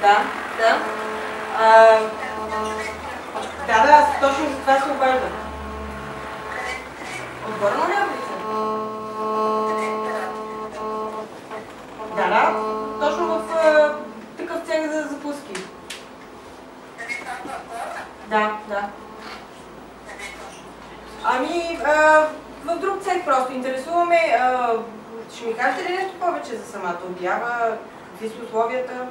Да, да. А, да, да, аз точно за това се обаждам. От Горна Оряховица? Да, да, точно в а, такъв цех за закуски. Да, да. Ами, а, в друг цех просто интересуваме. А, ще ми кажете ли нещо повече за самата обява? Какви са условията?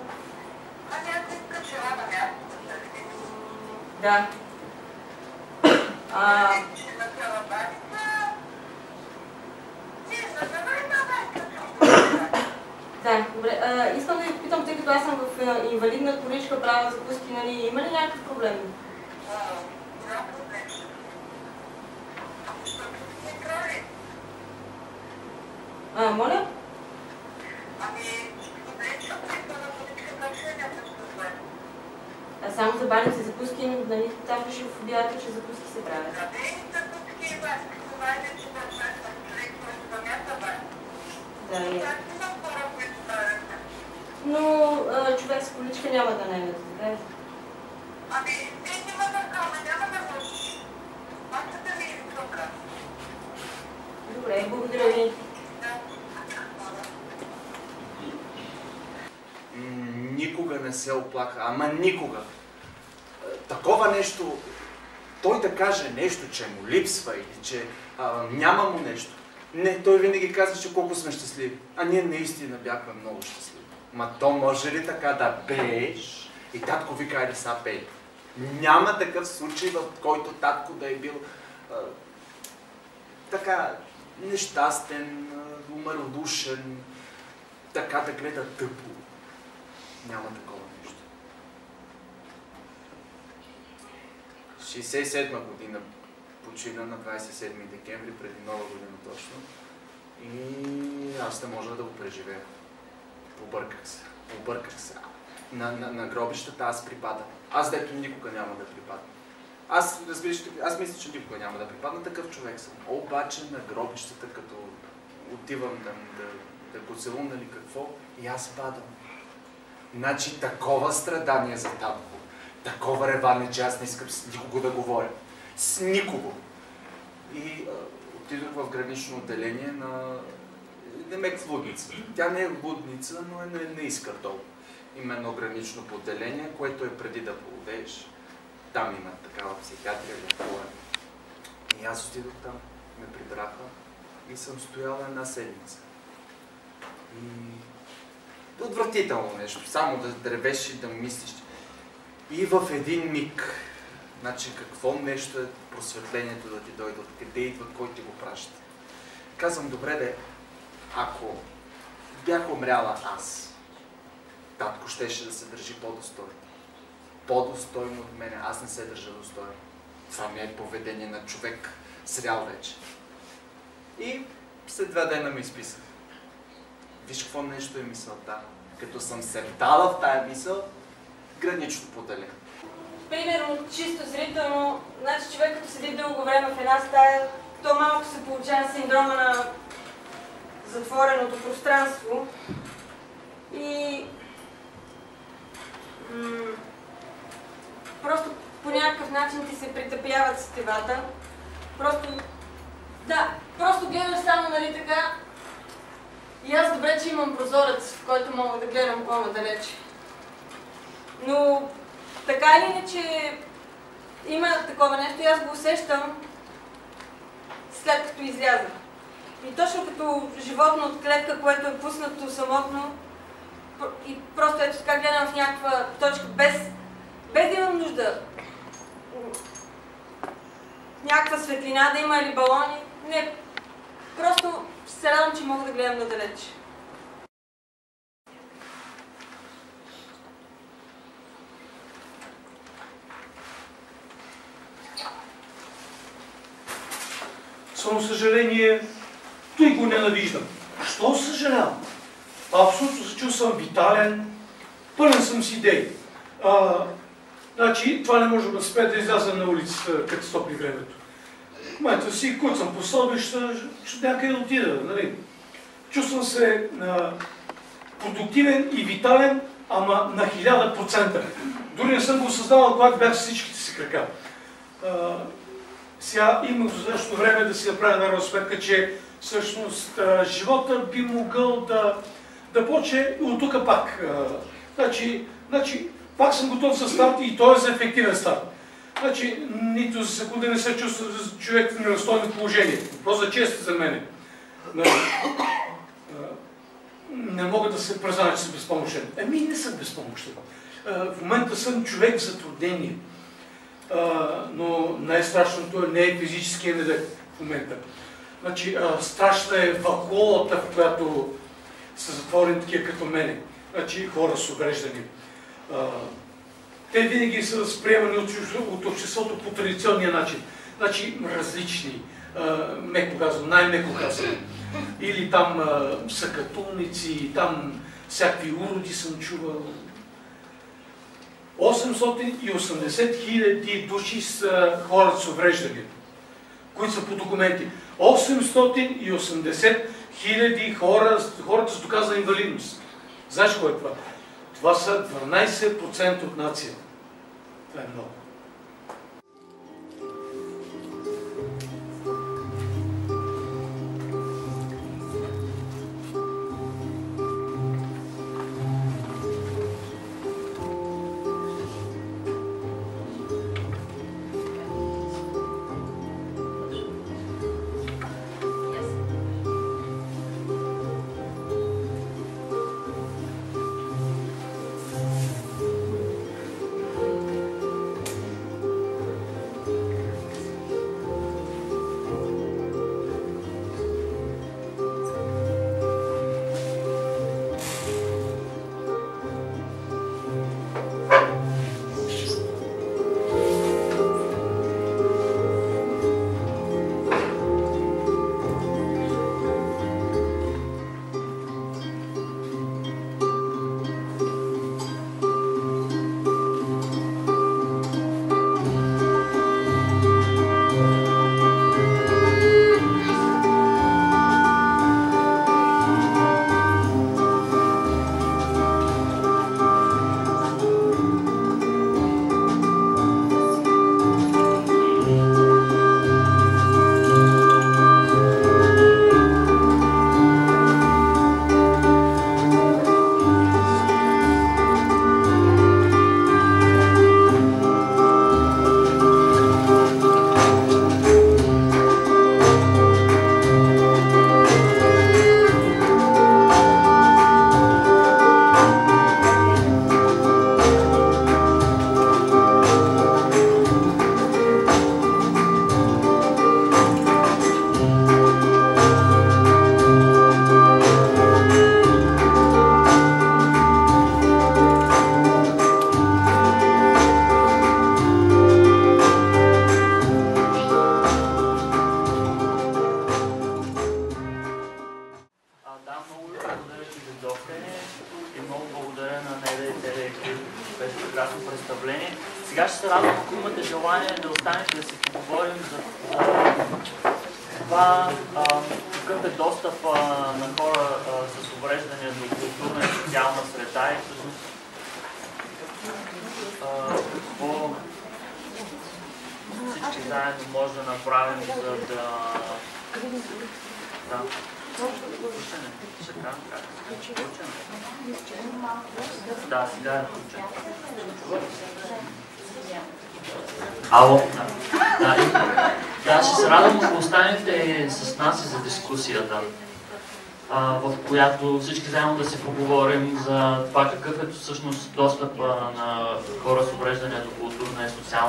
Ами аз искам жена на място. Да. А, да, добре. А, искам да ви попитам, тъй като аз съм в инвалидна количка, правя закуски, нали, има ли някакъв проблем? А, моля? Ами, добре, защото не на политика значение също зле. А само за баници закуски, нали, там пише в обявата, че закуски се правят. Къде и закуски и баски? Това е вече участва човек, който да мята баница. Да, е. Но а, човек с количка няма да найме, така ли? Ами, те има да кама, няма да върши. Мачата ми е тук. Добре, благодаря ви. Да. М, Никога не се оплака, ама никога. Е, Такова нещо, той да каже нещо, че му липсва или че а, няма му нещо. Не, той винаги казва, че колко сме щастливи. А ние наистина бяхме много щастливи. Ма то може ли така да пееш? И татко вика, айде са пей. Няма такъв случай, в който татко да е бил а, така нещастен, а, умалодушен, така да гледа тъпо. Няма такова нещо. 67 година почина на 27 декември, преди нова година точно. И аз не можа да го преживея. Обърках се. Обърках се. На, на, на гробищата аз припадам. Аз дето никога няма да припадна. Аз, разбираш, аз мисля, че никога няма да припадна, такъв човек съм. Обаче на гробищата, като отивам да, да, да го целуна или какво, и аз падам. Значи такова страдание за татко, такова реване, че аз не искам с никого да говоря. С никого. И отидох в гранично отделение на Демек в Лудница. Тя не е лудница, но е не иска долу. Има едно гранично поделение, което е преди да полудееш. Там има такава психиатрия, лекува. И аз отидох там, ме прибраха и съм стояла една седмица. И отвратително нещо, само да древеш и да мислиш. И в един миг, значи какво нещо е просветлението да ти дойде, откъде идва, кой ти го праща. Казвам, добре де, ако бях умряла аз, татко щеше да се държи по-достойно. По-достойно от мене. Аз не се държа достойно. Това ми е поведение на човек срял вече. И след два дена ми изписах. Виж какво нещо е мисълта. Като съм се вдала в тая мисъл, гранично поделя. Примерно, чисто зрително, значи човек като седи дълго време в една стая, то малко се получава синдрома на затвореното пространство. И просто по някакъв начин ти се притъпяват сетивата. Просто, да, просто гледаш само, нали така, и аз добре, че имам прозорец, в който мога да гледам по-надалече. Но така или иначе има такова нещо и аз го усещам след като изляза. И точно като животно от клетка, което е пуснато самотно и просто ето така гледам в някаква точка, без, без да имам нужда. Някаква светлина да има или балони. Не, просто се радвам, че мога да гледам надалеч. Само съжаление, той го ненавиждам. Що съжалявам? Абсолютно се чувствам витален, пълен съм с идеи. А, значи, това не може да спе да изляза на улицата, като стопи времето. Момента си куцам по стълбища, ще някъде да отида, нали? Чувствам се а, продуктивен и витален, ама на 1000%. Дори не съм го осъзнавал, когато бях с всичките си крака. А, сега има в същото време да си направя една разсметка, че всъщност а, живота би могъл да, да почне от тук пак. А, значи, значи, пак съм готов за старт и той е за ефективен старт. Значи, нито за секунда не се чувства човек в неразстойно положение. Просто за чест за? А, не мога да се призная, че съм безпомощен. Еми, не съм безпомощен. В момента съм човек в затруднение. Но най-страшното не е физическия недък в момента. Значи, страшна е вакуолата, в която са затворени такива като мене. Значи, хора с увреждания. Те винаги са възприемани от, от обществото по традиционния начин. Значи, различни, меко казвам, най-меко казвам. Или там а, съкатулници, там всякакви уроди съм чувал. 880 хиляди души са хората с увреждания, които са по документи. 880 хиляди хора, хората с доказана инвалидност. Знаеш кой е това? Това са 12% от нацията. Това е много.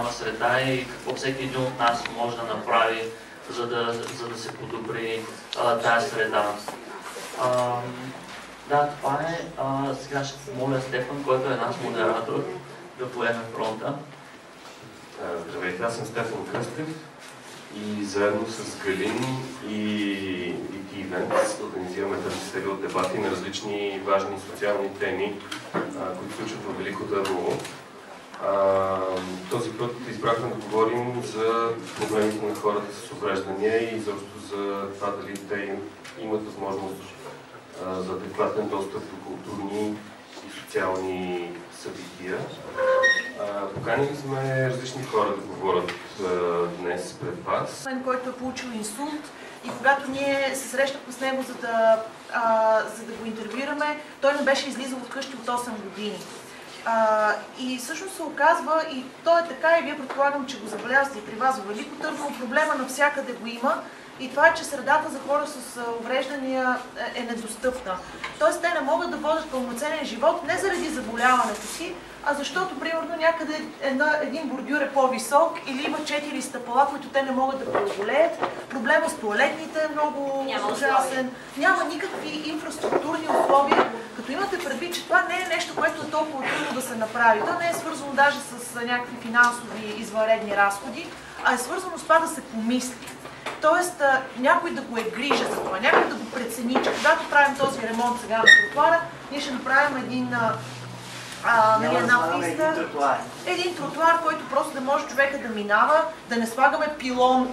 Социална среда и какво всеки един от нас може да направи, за да, за да се подобри а, тази среда. А, да, това е. А, сега ще помоля Стефан, който е наш модератор, да поеме фронта. Здравейте, аз съм Стефан Кръстев и заедно с Галин и, ти Ивент организираме тази серия от дебати на различни важни социални теми, които случват в Велико Търново. Този път избрахме да говорим за проблемите на хората с увреждания и защо за това дали те им- имат възможност за адекватен достъп до културни и социални събития. Поканили сме различни хора да говорят днес пред вас. който е получил инсулт и когато ние се срещахме с него, за да, а, за да го интервюираме, той не беше излизал от къщи от 8 години. А, и всъщност се оказва, и то е така, и вие предполагам, че го забелязвате и при вас в Велико Търново, проблема навсякъде го има, и това е, че средата за хора с увреждания е, е недостъпна. Тоест те не могат да водят пълноценен живот не заради заболяването си, а защото, примерно, някъде една, един бордюр е по-висок или има четири стъпала, които те не могат да преодолеят. Проблема с туалетните е много Няма ужасен. Няма никакви инфраструктурни условия, като имате предвид, че това не е нещо, което е толкова трудно да се направи. То не е свързано даже с някакви финансови извънредни разходи, а е свързано с това да се помисли. Тоест, някой да го е грижа за това, някой да го прецени, че когато правим този ремонт сега на тротуара, ние ще направим един а, нали, една писта, един тротуар, който просто да може човека да минава, да не слагаме пилон,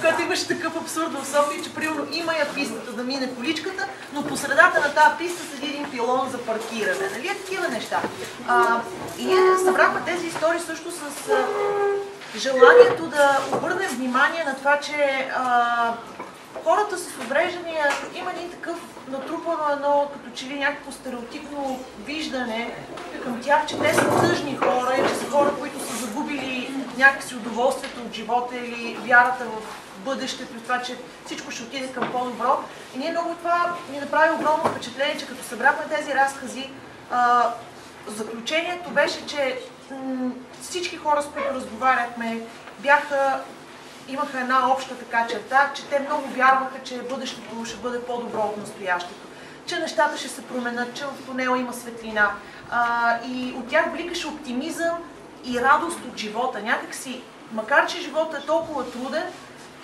който имаше такъв абсурд в София, че примерно има я пистата да мине количката, но по средата на тази писта седи един пилон за паркиране. Нали е такива неща. А, и ние събрахме тези истории също с желанието да обърнем внимание на това, че а, хората с увреждания има един такъв натрупано едно, като че ли някакво стереотипно виждане към тях, че те са тъжни хора и че са хора, които са загубили някакси удоволствието от живота или вярата в бъдещето и това, че всичко ще отиде към по-добро. И ние много това ни направи огромно впечатление, че като събрахме тези разкази, а, заключението беше, че всички хора, с които разговаряхме, бяха имаха една обща така черта, че те много вярваха, че бъдещето ще бъде по-добро от настоящето, че нещата ще се променят, че в тунела има светлина. А, и от тях бликаше оптимизъм и радост от живота. Някакси, макар че живота е толкова труден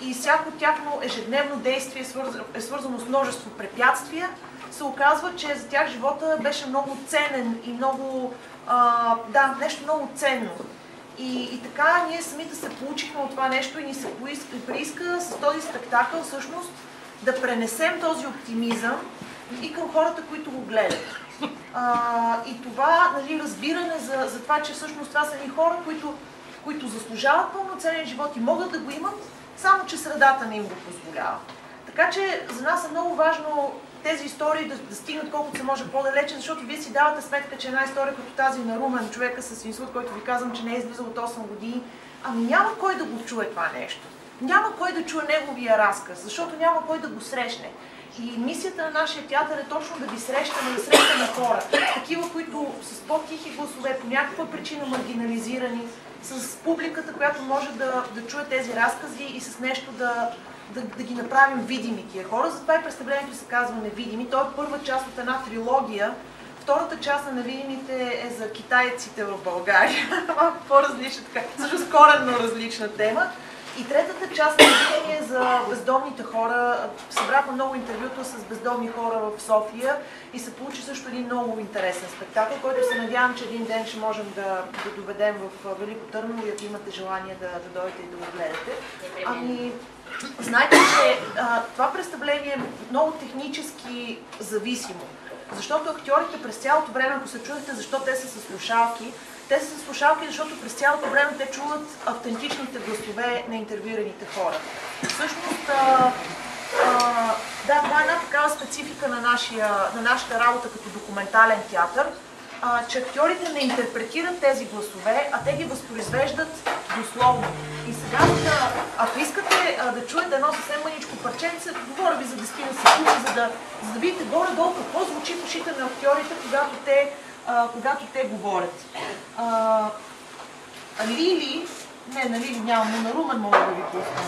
и всяко тяхно ежедневно действие е е свързано с множество препятствия, се оказва, че за тях живота беше много ценен и много, а, да, нещо много ценно. И, и така ние самите се получихме от това нещо и ни се поиска, прииска с този спектакъл всъщност да пренесем този оптимизъм и към хората, които го гледат. А, и това нали, разбиране за, за това, че всъщност това са ни хора, които, които заслужават пълноценен живот и могат да го имат, само че средата не им го позволява. Така че за нас е много важно тези истории да, да стигнат колкото се може по-далече, защото вие си давате сметка, че една история като тази на Румен, човека с инсулт, който ви казвам, че не е излизал от 8 години, ами няма кой да го чуе това нещо. Няма кой да чуе неговия разказ, защото няма кой да го срещне. И мисията на нашия театър е точно да ви срещаме, да срещаме хора. Такива, които с по-тихи гласове, по някаква причина маргинализирани, с публиката, която може да, да чуе тези разкази и с нещо да, да, да ги направим видими тия хора. Затова и представлението се казва Невидими. То е първа част от една трилогия. Втората част на Невидимите е за китайците в България. Малко по-различна, така, всъщност коренно различна тема. И третата част на Невидими е за бездомните хора. Събрахме много интервюта с бездомни хора в София и се получи също един много интересен спектакъл, който се надявам, че един ден ще можем да, да доведем в Велико Търново и ако имате желание да, да дойдете и да го гледате. Ами, Знаете, че а, това представление е много технически зависимо. Защото актьорите през цялото време, ако се чудите защо те са с слушалки, те са с слушалки, защото през цялото време те чуват автентичните гласове на интервюираните хора. Всъщност, а, а, да, това е една такава специфика на, нашия, на нашата работа като документален театър, че актьорите не интерпретират тези гласове, а те ги възпроизвеждат дословно. И сега, да, ако искате да чуете едно съвсем мъничко парченце, говоря ви за 10 на секунди, за да, за да видите горе-долу какво звучи в ушите на актьорите, когато те, а, когато те говорят. А, Лили, не, на Лили нямам, но на Румен мога да ви пусна.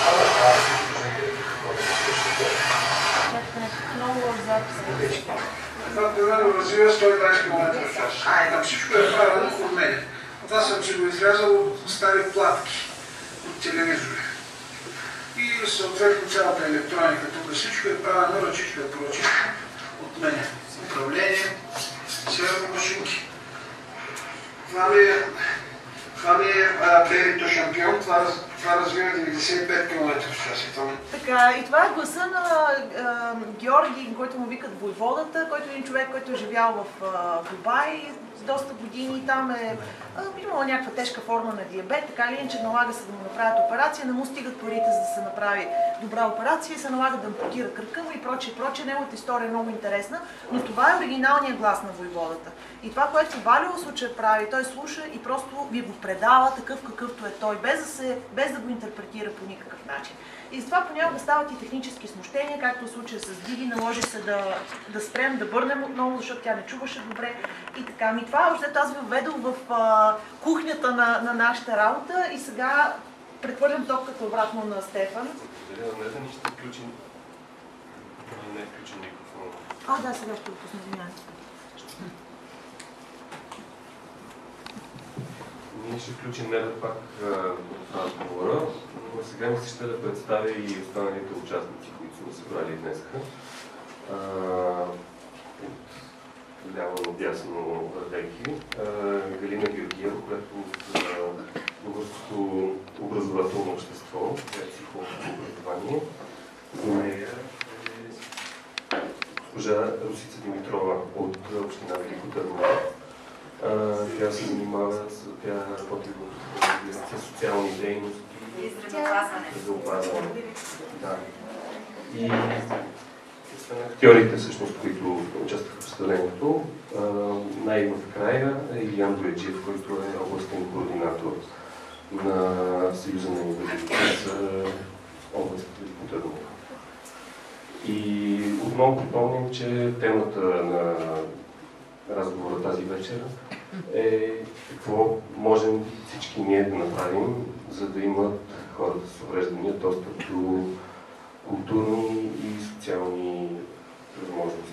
Много Това примерно развива 120 км в час. Там всичко е правено от мен. Това съм си го изрязал от стари платки, от телевизори. И съответно цялата електроника, тук всичко е правено ръчичка, поръчичка от мен. Управление, сервомашинки. Това ми е Това ми е Берито шампион, това, това развива 95 км в час. Така, и това е гласа на а, Георги, който му викат Войводата, който е един човек, който е живял в а, Дубай доста години. Там е а, имала някаква тежка форма на диабет, така или иначе налага се да му направят операция, не му стигат парите за да се направи добра операция и се налага да ампутира кръка му и прочее, прочее. Неговата история е много интересна, но това е оригиналният глас на Войводата. И това, което Валио в случая прави, той слуша и просто ви го предава такъв какъвто е той, без да, се, без да го интерпретира по никакъв начин. И затова понякога стават и технически смущения, както в случая с Диди, наложи се да, да спрем, да върнем отново, защото тя не чуваше добре и така. Ми това още аз ви введох в а, кухнята на, на нашата работа и сега прехвърлям топката обратно на Стефан. Благодаря. Не ще включим... Не е включен микрофон. А, да, сега ще го пусна, извинявайте. Ние ще включим Неда пак в разговора, но сега ми се ще да представя и останалите участници, които сме събрали днес. От ляво надясно вървейки. Галина Георгиева, която от а, Българското образователно общество, тя е психолог по образование. Нея е госпожа Русица Димитрова от община Велико Търново. Тя се занимава, тя работи в дирекция социални дейности И здравеопазване. Да. И актьорите, всъщност, които участваха в представлението, най-накрая е Илян Бояджиев, който е областен координатор на Съюза на инвалидите за област Велико Търново. И отново припомням, че темата на разговора тази вечер е какво можем всички ние да направим, за да имат хората с увреждания достъп до културни и социални възможности.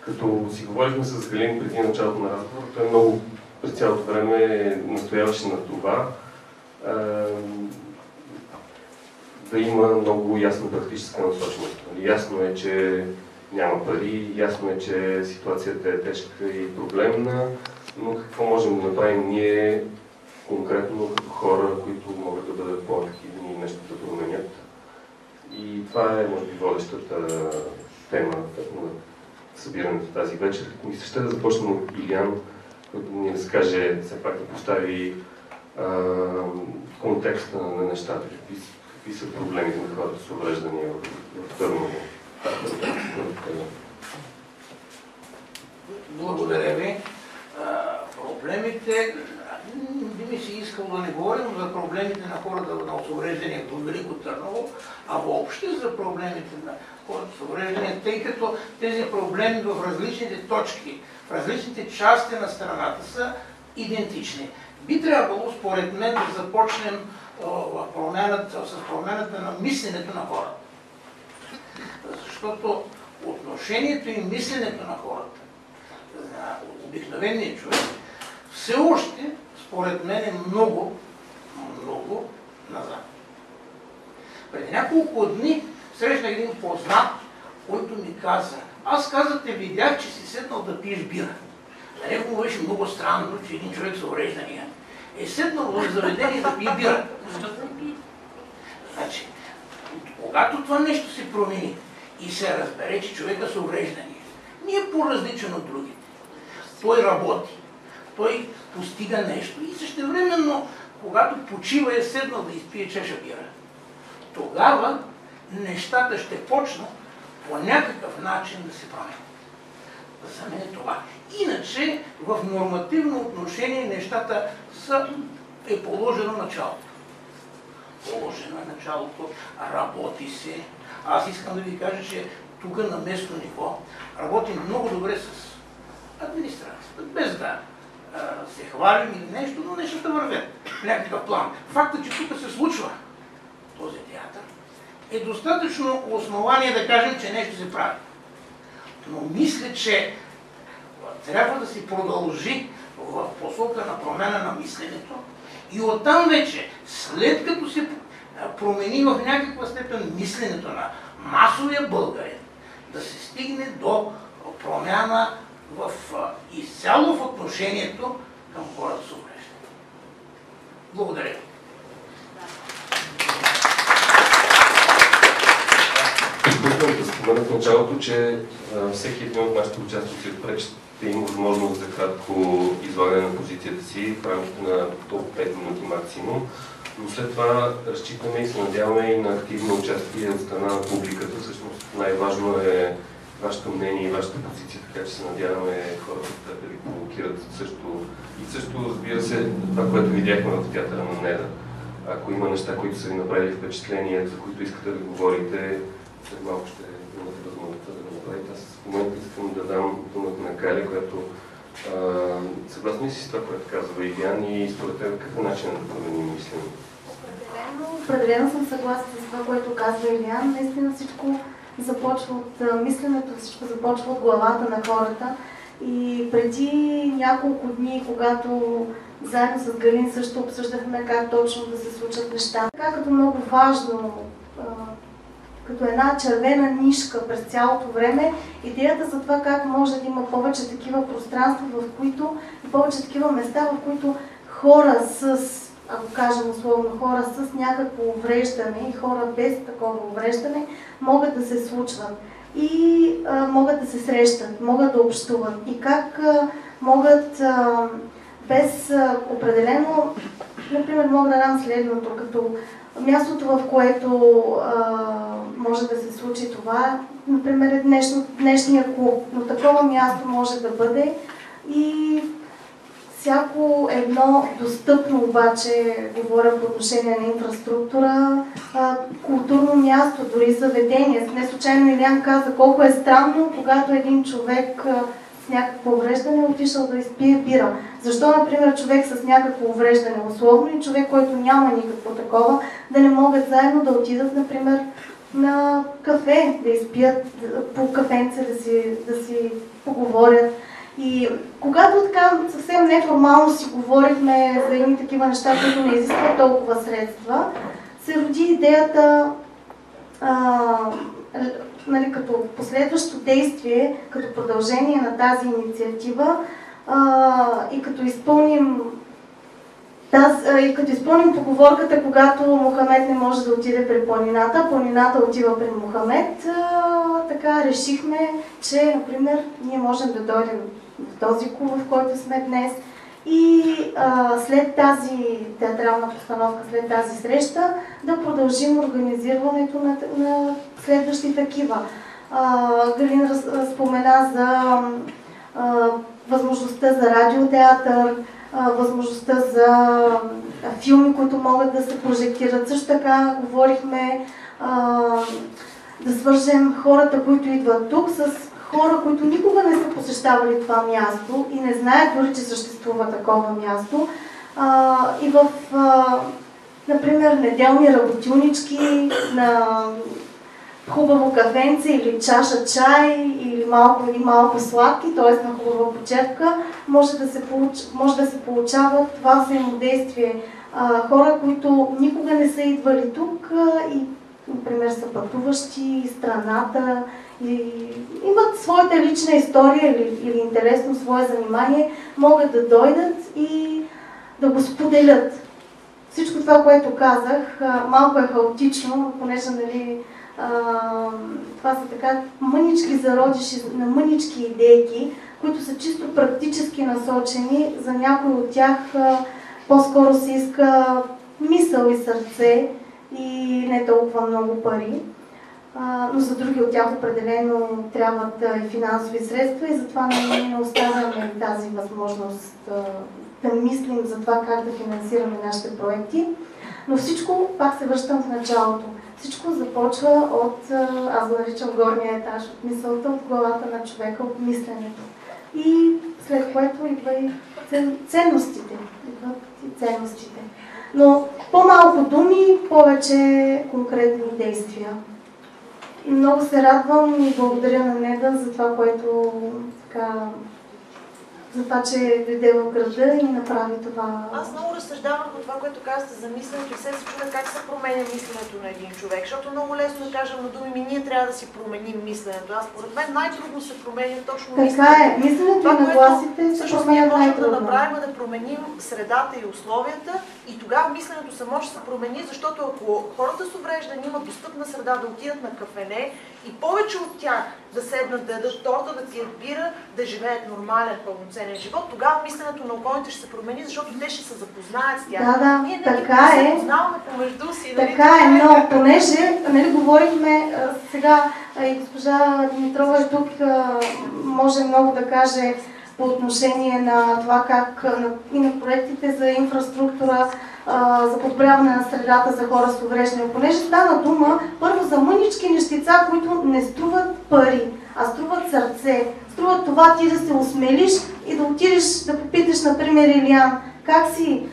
Като си говорихме с Галин преди началото на разговора, той много през цялото време настояваше на това да има много ясна практическа насоченост. Нали, Ясно е, че няма пари, ясно е, че ситуацията е тежка и проблемна, но какво можем да направим ние конкретно като хора, които могат да бъдат по-активни и нещо да променят. И това е, може би, водещата тема на събирането тази вечер. Мисля, ще да започнем от Илян, който ни разкаже, все пак да постави а, контекста на нещата, какви, какви са проблемите на хората с увреждания в, в Търново. Благодаря ви. Проблемите, би ми се искало да не говорим за проблемите на хората на увреждания в Велико Търново, а въобще за проблемите на хората с увреждания, тъй като тези проблеми в различните точки, в различните части на страната са идентични. Би трябвало, според мен, да започнем промяната, с промяната на мисленето на хората. Защото отношението и мисленето на хората на обикновения човек, все още, според мен, е много, много назад. Преди няколко дни срещнах един познат, който ми каза, аз каза те видях, че си седнал да пиеш бира. На него беше много странно, че един човек с увреждания е седнал в заведение да пие бира. Значи, когато това нещо се промени и се разбере, че човека с увреждания не е по-различен от другите. Той работи, той постига нещо и същевременно, когато почива е седнал да изпие чаша бира. Тогава нещата ще почнат по някакъв начин да се променят. За мен е това. Иначе в нормативно отношение нещата са, е положено началото. Положено е началото, работи се. Аз искам да ви кажа, че тук на местно ниво работим много добре с администрацията, без да се хвалим или нещо, но нещата вървят в някакъв план. Факта, че тук се случва този театър, е достатъчно основание да кажем, че нещо се прави. Но мисля, че трябва да се продължи в посока на промяна на мисленето и оттам вече, след като се промени в някаква степен мисленето на масовия българин, да се стигне до промяна в, изцяло в отношението към хората с увреждане. Благодаря. Искам да спомена в началото, че всеки един от нашите участници отпред ще има възможност за кратко излагане на позицията си в рамките на до 5 минути максимум. Но след това разчитаме и се надяваме и на активно участие от страна на публиката. Всъщност най-важно е вашето мнение и вашата позиция, така че се надяваме хората да ви провокират също. И също, разбира се, това, което видяхме в театъра на Неда. Ако има неща, които са ви направили впечатление, за които искате да говорите, след малко ще имате възможността да го момента искам да дам думата на Кали, която а, съгласни си с това, което казва Ивян и според теб какъв начин да променим мисленето? Определено, определено съм съгласна с това, което казва Илиан. Наистина всичко започва от мисленето, всичко започва от главата на хората. И преди няколко дни, когато заедно с Галин също обсъждахме как точно да се случат неща, така като много важно, като една червена нишка през цялото време, идеята за това как може да има повече такива пространства, в които, повече такива места, в които хора с ако кажем условно, хора с някакво увреждане и хора без такова увреждане могат да се случват. И а, могат да се срещат, могат да общуват. И как а, могат а, без а, определено, например, мога да дам следното, като мястото, в което а, може да се случи това, например, е днешно, днешния клуб, но такова място може да бъде и всяко едно достъпно обаче, говоря по отношение на инфраструктура, а, културно място, дори заведение. Не случайно Илян каза колко е странно, когато един човек с някакво увреждане е отишъл да изпие бира. Защо, например, човек с някакво увреждане условно и човек, който няма никакво такова, да не могат заедно да отидат, например, на кафе, да изпият по кафенце, да си, да си поговорят. И когато така съвсем неформално си говорихме за едни такива неща, които не изискват толкова средства, се роди идеята а, нали, като последващо действие, като продължение на тази инициатива а, и като изпълним и като изпълним поговорката, когато Мохамед не може да отиде при планината, планината отива при Мохамед, така решихме, че, например, ние можем да дойдем в този клуб, в който сме днес. И а, след тази театрална постановка, след тази среща, да продължим организирането на, на следващи такива. А, Галин раз, спомена за а, възможността за радиотеатър, а, възможността за филми, които могат да се прожектират. Също така говорихме а, да свържем хората, които идват тук с хора, които никога не са посещавали това място и не знаят дори, че съществува такова място. А, и в, а, например, неделни работилнички на хубаво кафенце или чаша чай или малко или малко сладки, т.е. на хубава почерпка, може да се, получ... може да се получава това взаимодействие. А, хора, които никога не са идвали тук а, и, например, са пътуващи страната и имат своята лична история или, или интересно свое занимание, могат да дойдат и да го споделят. Всичко това, което казах, малко е хаотично, понеже нали, това са така мънички зародиши на мънички идейки, които са чисто практически насочени. За някои от тях по-скоро се иска мисъл и сърце и не толкова много пари но за други от тях определено трябват и финансови средства и затова ние не оставяме тази възможност да мислим за това как да финансираме нашите проекти. Но всичко, пак се връщам в началото, всичко започва от, аз го наричам горния етаж, от мисълта, от главата на човека, от мисленето. И след което идва и ценностите. Идват и ценностите. Но по-малко думи, повече конкретни действия. И много се радвам и благодаря на Неда за това, което така за това, че дойде в града и направи това. Аз много разсъждавам по това, което казвате за мисленето и се чудя как се променя мисленето на един човек, защото много лесно да кажем на думи ми, ние трябва да си променим мисленето. Аз според мен най-трудно се променя точно Така мисленето. е, мисленето и Това, нагласите което се всъщност ние променят можем да най-трудно. направим е да променим средата и условията и тогава мисленето само ще се промени, защото ако хората с увреждане имат достъпна среда да отидат на кафене и повече от тях да седнат, да ядат торта, да пият бира, да живеят нормален, пълноценен живот, тогава мисленето на околните ще се промени, защото те ще се запознаят с тях. Да, да, Ние не така не се е. познаваме помежду си. нали? Така е, но понеже нали, говорихме сега и госпожа Димитрова е тук, може много да каже по отношение на това как и на проектите за инфраструктура, за подобряване на средата за хора с увреждания. Понеже стана дума първо за мънички нещица, които не струват пари, а струват сърце. Струват това ти да се осмелиш и да отидеш да попиташ, например, Илиан, как си,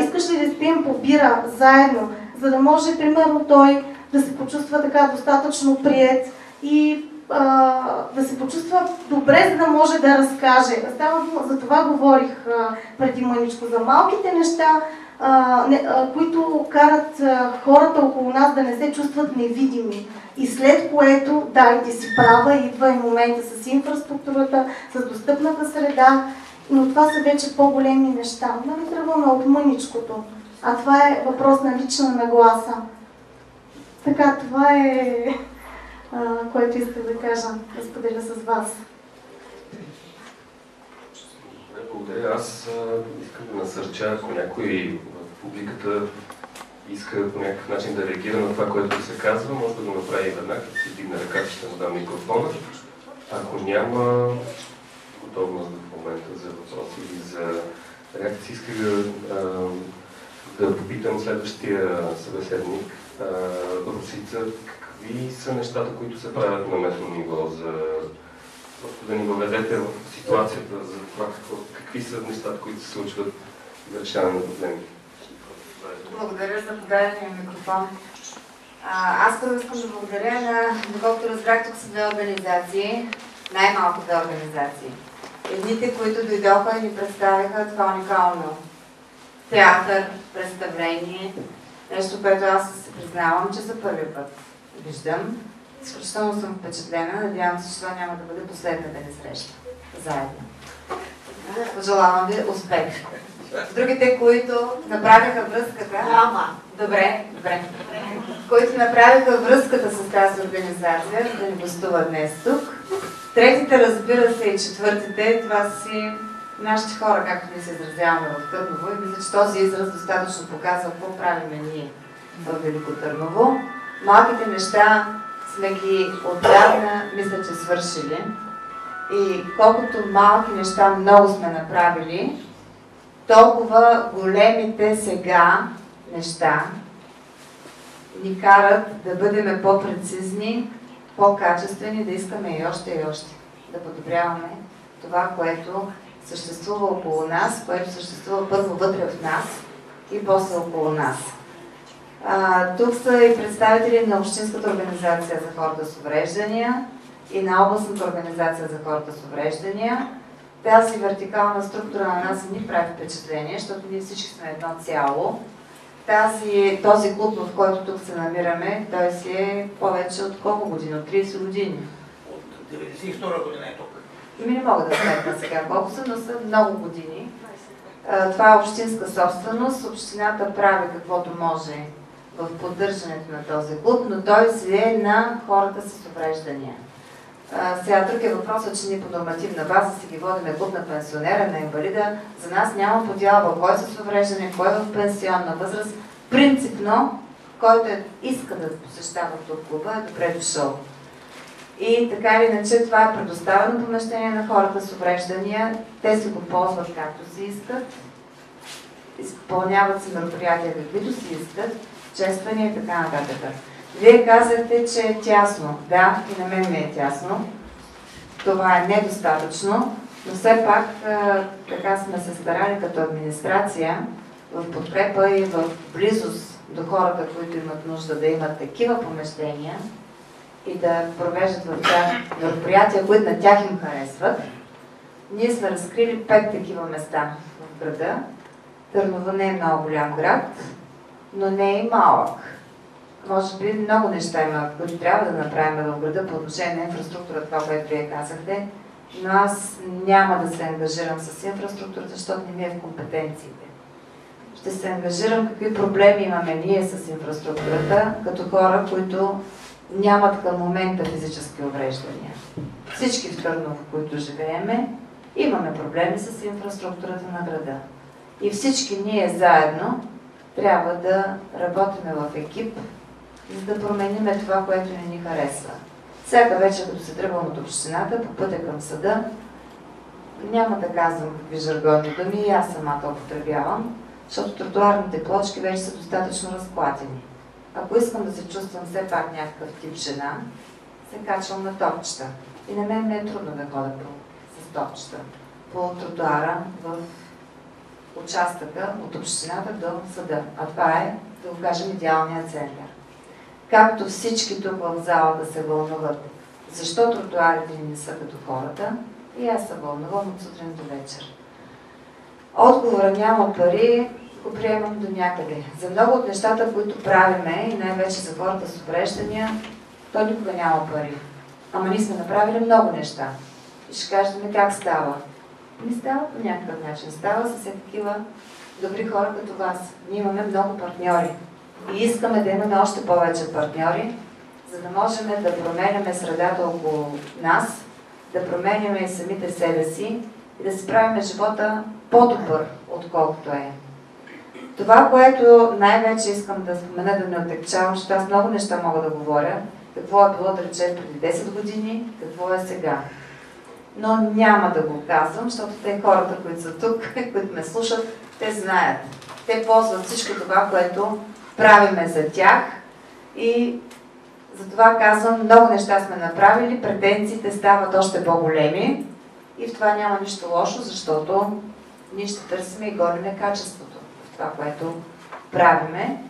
искаш ли да спием по бира заедно, за да може, примерно, той да се почувства така достатъчно прият и да се почувства добре, за да може да разкаже. За това говорих преди мъничко, за малките неща, не, които карат хората около нас да не се чувстват невидими. И след което, да, и ти си права, идва и момента с инфраструктурата, с достъпната среда, но това са вече по-големи неща. Нали тръгваме от мъничкото, а това е въпрос на лична нагласа. Така, това е, което исках да кажа, да споделя с вас. Благодаря. Аз искам да насърча, ако някой в публиката иска по някакъв начин да реагира на това, което се казва, може да го направи веднага, като си дигне ръката, ще му дам микрофона. Ако няма готовност в момента за въпроси или за реакции, исках да, да попитам следващия събеседник, Русица, какви са нещата, които се правят на местно ниво за просто да ни въведете в ситуацията за това какво, какви са нещата, които се случват за решаване на проблемите. Благодаря за подадения микрофон. А, аз първо искам да благодаря на, доколкото разбрах, тук са две организации, най-малките организации. Едните, които дойдоха и ни представиха това уникално театър, представление, нещо, което аз се признавам, че за първи път виждам. Изключително съм впечатлена, надявам се, че това няма да бъде последната ни среща заедно. Пожелавам ви успех. Другите, които направиха връзката... Ама. Добре, добре. Които направиха връзката с тази организация, да ни гостува днес тук. Третите, разбира се, и четвъртите, това си нашите хора, както ние се изразяваме в Търново. И мисля, че този израз достатъчно показва какво правиме ние в Велико Търново. Малките неща сме ги отдавна, мисля, че свършили. И колкото малки неща много сме направили, толкова големите сега неща ни карат да бъдем по-прецизни, по-качествени, да искаме и още и още. Да подобряваме това, което съществува около нас, което съществува първо вътре в нас и после около нас. А, тук са и представители на Общинската организация за хората с увреждания и на Областната организация за хората с увреждания. Тази вертикална структура на нас ни прави впечатление, защото ние всички сме едно цяло. Тази, този клуб, в който тук се намираме, той си е повече от колко години? От 30 години. От 92 година е тук. Ими не мога да сметна сега колко са, но са много години. Това е общинска собственост. Общината прави каквото може в поддържането на този клуб, но той си е на хората с увреждания. Сега друг е въпросът, че ние по нормативна база си ги водиме клуб на пенсионера, на инвалида. За нас няма подялба кой е с увреждане, кой е в пенсионна възраст. Принципно, който е, иска да посещава тук клуба, е добре дошъл. И така или иначе това е предоставено помещение на хората с увреждания. Те си го ползват както си искат. Изпълняват си мероприятия каквито си искат, чествания и така нататък. Вие казахте, че е тясно. Да, и на мен ми е тясно. Това е недостатъчно, но все пак така сме се старали като администрация в подкрепа и в близост до хората, които имат нужда да имат такива помещения и да провеждат в тях мероприятия, които на тях им харесват, Ние сме разкрили пет такива места в града. Търново не е много голям град, но не е и малък. Може би много неща има, които трябва да направим в града по отношение на инфраструктура, това, което вие казахте, но аз няма да се ангажирам с инфраструктурата, защото не ми е в компетенциите. Ще се ангажирам какви проблеми имаме ние с инфраструктурата, като хора, които нямат към момента физически увреждания. Всички в Търново, които живееме, имаме проблеми с инфраструктурата на града. И всички ние заедно трябва да работиме в екип, за да променим това, което не ни харесва. Всяка вечер, като се тръгвам от общината, по пътя към съда, няма да казвам какви жаргонни думи, и аз самата употребявам, защото тротуарните плочки вече са достатъчно разклатени. Ако искам да се чувствам все пак някакъв тип жена, се качвам на топчета. И на мен не е трудно да ходя по, с топчета по тротуара в участъка от общината до съда. А това е, да го кажем, идеалният център. Както всички тук в залата се вълнуват, защо тротуарите не са като хората, и аз се вълнувам от сутрин до вечер. Отговора няма пари, го приемам до някъде. За много от нещата, които правиме, и най-вече за хората с увреждания, то никога няма пари. Ама ние сме направили много неща. И ще кажете как става. Не става по някакъв начин. Става с такива добри хора като вас. Ние имаме много партньори. И искаме да имаме още повече партньори, за да можем да променяме средата около нас, да променяме и самите себе си и да си правим живота по-добър, отколкото е. Това, което най-вече искам да спомена, да не отекчавам, защото аз много неща мога да говоря, какво е било да речем преди 10 години, какво е сега. Но няма да го казвам, защото те хората, които са тук, които ме слушат, те знаят. Те ползват всичко това, което правиме за тях и затова казвам, много неща сме направили, претенциите стават още по-големи и в това няма нищо лошо, защото ние ще търсим и гориме качеството в това, което правиме.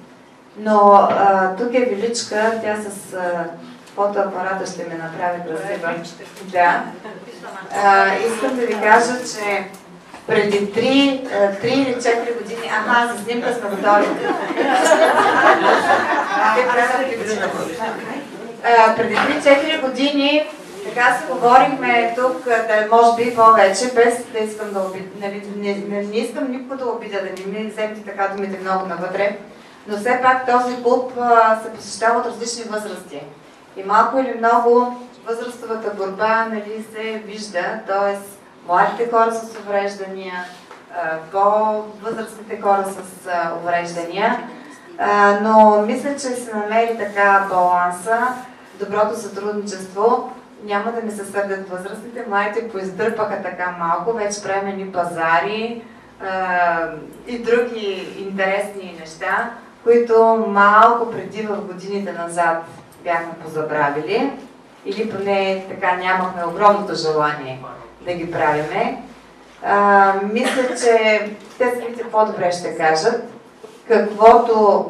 Но а, тук е Величка, тя с а, фотоапарата ще ме направи красива. Да. А, искам да ви кажа, че преди 3, 3 или 4 години, аха, за снимка сме готови. преди 3-4 години така се говорихме тук, да може би повече, без да искам да обидя, нали, не, не, не, искам никога да обидя, да не ми вземете така думите много навътре, но все пак този клуб а, се посещава от различни възрасти. И малко или много възрастовата борба нали, се вижда, т.е. младите хора с увреждания, по-възрастните хора с увреждания, но мисля, че се намери така баланса, доброто сътрудничество. Няма да ми се сърдят възрастните, младите поиздърпаха така малко, вече правим пазари и други интересни неща, които малко преди в годините назад бяхме позабравили или поне така нямахме огромното желание да ги правиме. А, мисля, че те самите по-добре ще кажат каквото,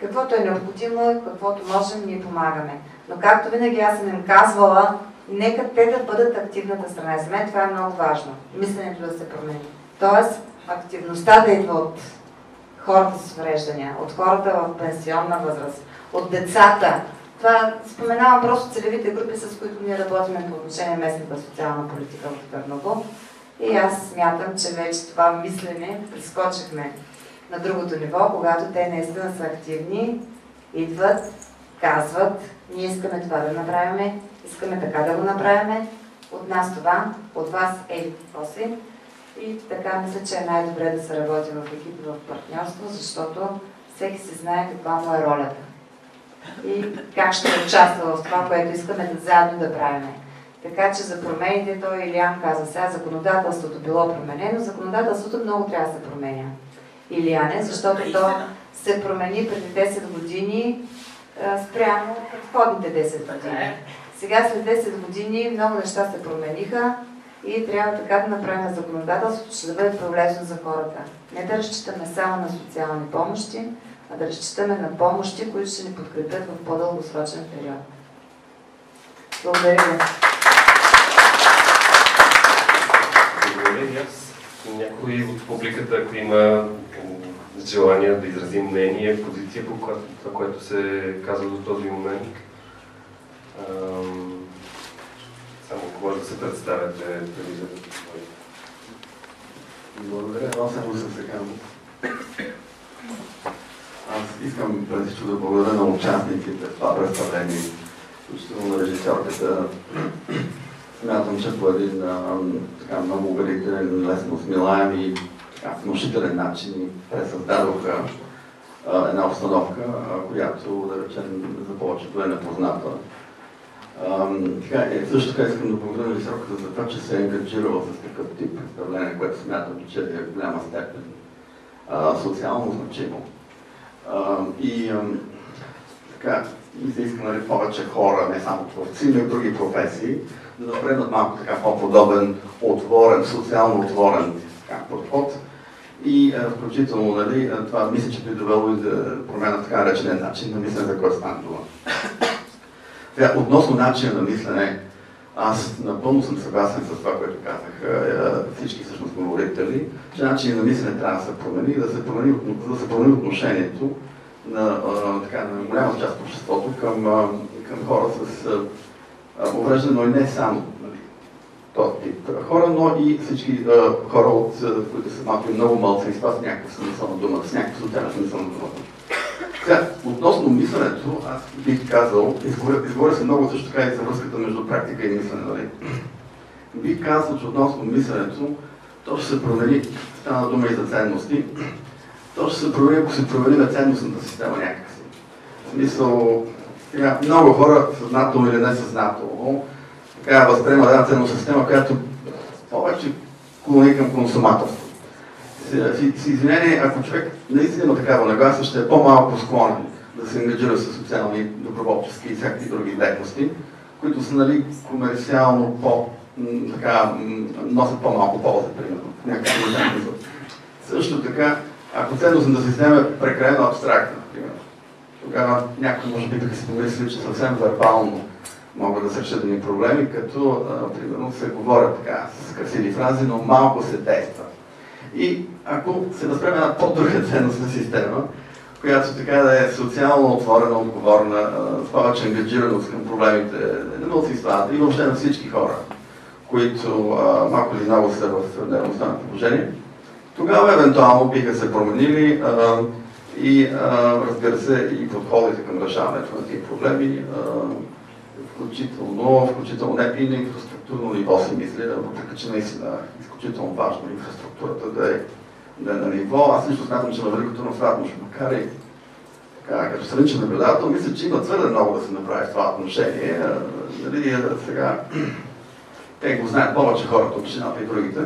каквото е необходимо, каквото можем, ние помагаме. Но както винаги аз съм им казвала, нека те да бъдат активната страна. За мен това е много важно. Мисленето да се промени. Тоест, активността да идва от хората с увреждания, от хората в пенсионна възраст, от децата. Това споменавам просто целевите групи, с които ние работим по отношение на местната социална политика в Търново. И аз смятам, че вече това мислене прискочихме на другото ниво, когато те наистина са активни, идват, казват, ние искаме това да направим, искаме така да го направим, от нас това, от вас е после. И така мисля, че е най-добре да се работи в екип в партньорство, защото всеки си знае каква му е ролята и как ще участва в това, което искаме да заедно да правим. Така че за промените, той Илиан каза сега, законодателството било променено, законодателството много трябва да се променя. Илияне, защото то се промени преди 10 години спрямо предходните 10 години. Сега след 10 години много неща се промениха и трябва така да направим законодателството, че да бъде пролезно за хората. Не да разчитаме само на социални помощи, а да разчитаме на помощи, които ще ни подкрепят в по-дългосрочен период. Благодаря ви. Благодаря и аз. Някой от публиката, ако има желание да изрази мнение, позиция по това, което се казва до този момент. Ам, само ако може да се представяте преди да Благодаря, аз само съм се казвам. Искам преди всичко да благодаря на участниците в това представление, включително на режисьорката. Смятам, че по един така, много убедителен, лесно смилаем и така, внушителен начин пресъздадоха една обстановка, която, да речем, за повечето е непозната. Така, е, също така искам да благодаря на високата за това, че се е ангажирала с такъв тип представление, което смятам, че е в голяма степен а, социално значимо. И така, ми се иска нали, повече хора, не само творци, но и други професии, да напреднат малко така по-подобен, отворен, социално отворен така, подход. И а, включително, нали, това мисля, че би довело и да промяна така наречения начин на мислене, за който стана дума. Относно начина на мислене, аз напълно съм съгласен с това, което казаха всички всъщност говорители, че начинът на мислене трябва да се промени, да се промени, да се промени отношението на, така, на голяма част от обществото към, към хора с увреждане, но и не само нали, този тип хора, но и всички хора, от, които са малко и много малцинства с някакъв смисъл на думата, с някакъв социален смисъл на думата. Сега, относно мисленето, аз бих казал, изговоря се много също така и за връзката между практика и мислене, нали? Бих казал, че относно мисленето, то ще се промени, стана дума и за ценности, то ще се промени, ако се промени на ценностната система някакси. В смисъл, много хора, съзнателно или несъзнателно, така възприемат една ценностна система, която повече клони към консуматорство с извинение, ако човек наистина има такава нагласа, ще е по-малко склонен да се ангажира с социални, доброволчески и всякакви други дейности, които са нали, комерциално по, така, носят по-малко полза, примерно. Също така, ако ценностната система е прекалено абстрактна, примерно, тогава някой може би да си помисли, че съвсем вербално могат да се решат проблеми, като, а, примерно, се говорят така с красиви фрази, но малко се действа. И ако се възприеме една по-друга ценностна система, която така да е социално отворена, отговорна, с повече ангажираност към проблемите на мълцинствата и въобще на всички хора, които а, малко или много са в неравностойно положение, тогава евентуално биха се променили а, и а, разбира се и подходите към решаването на тези проблеми, включително, включително не и инфраструктурно ниво си мисля, въпреки че наистина е изключително важно инфраструктурата да е да е на ниво. Аз лично смятам, че на Велико Търново макар и така, като страничен наблюдател, мисля, че има твърде много да се направи в това отношение. Нали, сега, те го знаят повече хората, общината и другите,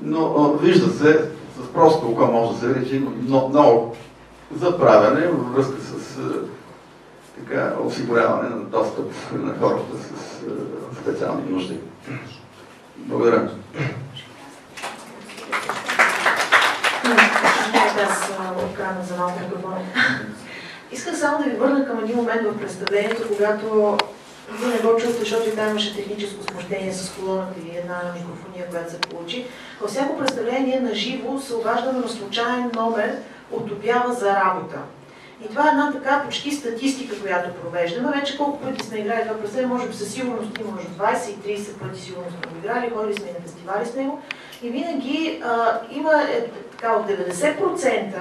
но вижда се, с просто око може да се види, че има много, много заправяне във връзка с така, осигуряване на достъп на хората с специални нужди. Благодаря. аз откана за малко микрофон. Исках само да ви върна към един момент в представлението, когато вие не го чухте, защото и там имаше техническо смущение с колоната и една микрофония, която се получи. Във всяко представление на живо се обаждаме на случайен номер от обява за работа. И това е една така почти статистика, която провеждаме. Вече колко пъти сме играли това представление, може би със сигурност има може 20 и 30 пъти сигурно сме играли, ходили сме и на фестивали с него. И винаги а, има е, така, от 90%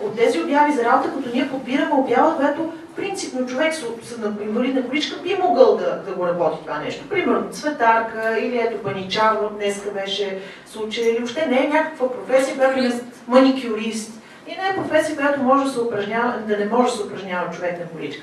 от тези обяви за работа, като ние подбираме обява, която принципно човек с, с на инвалидна количка би могъл да, да го работи това нещо. Примерно цветарка или ето баничар, днеска беше случай, или въобще не е някаква професия, която е маникюрист. Не е професия, която може да, се упражнява, да не може да се упражнява човек на количка.